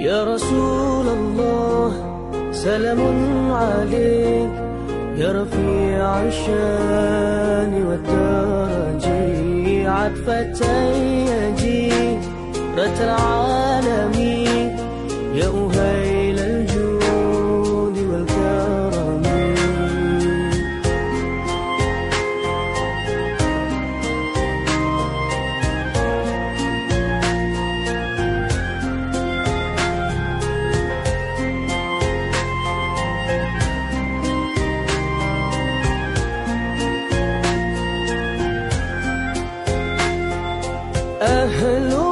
يا رسول الله سلام عليك. يا رفيع الشان والدرج عطفة يجيرة العالمين. يا أهيل أهل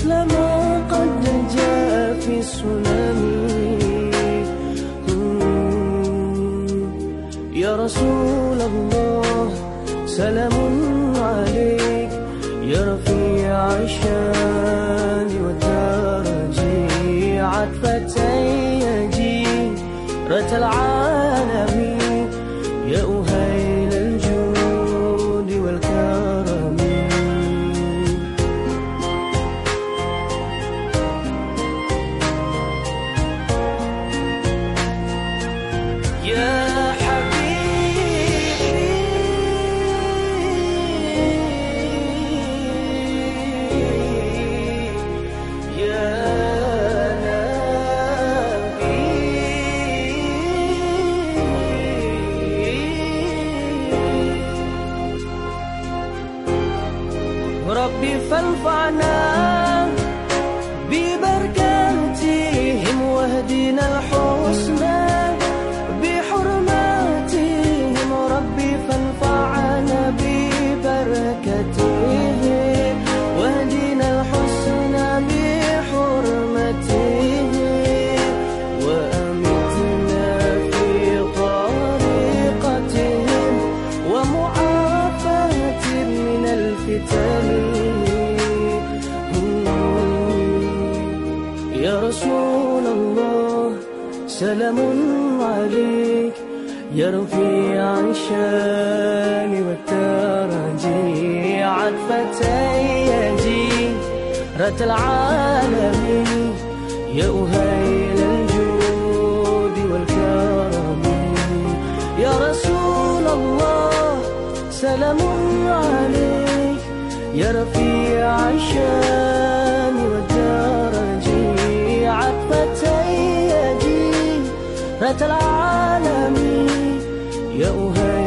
مثل ما قد جاء في السنن. يا رسول الله سلام عليك. يا رفيع الشأن والدرج عطفة ربي فانفعنا ببركاتهم واهدنا الحسنى يا رسول الله سلام عليك. يا رفيع الشأن والترجي عطفة يجيرة العالمين. يا أهيل الجود والكرم. يا رسول الله سلام عليك. يا رفيع الشأن يجيرة العالمين. يا أهيل